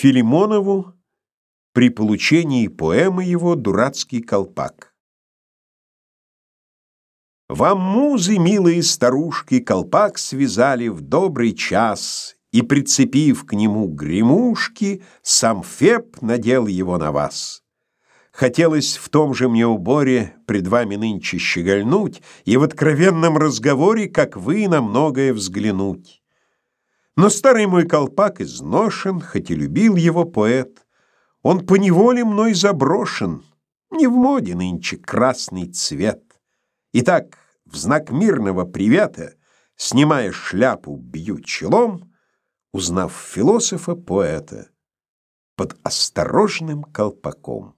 Филимонову при получении поэмы его «Дурацкий колпак». Вам музы, милые старушки, колпак связали в добрый час, И, прицепив к нему гремушки, сам Феб надел его на вас. Хотелось в том же мне уборе пред вами нынче щегольнуть И в откровенном разговоре, как вы, на многое взглянуть. Но старый мой колпак изношен, хоть и любил его поэт. Он по неволе мной заброшен, не в моде нынче красный цвет. Итак, в знак мирного привета, снимая шляпу, бью челом, узнав философа-поэта под осторожным колпаком.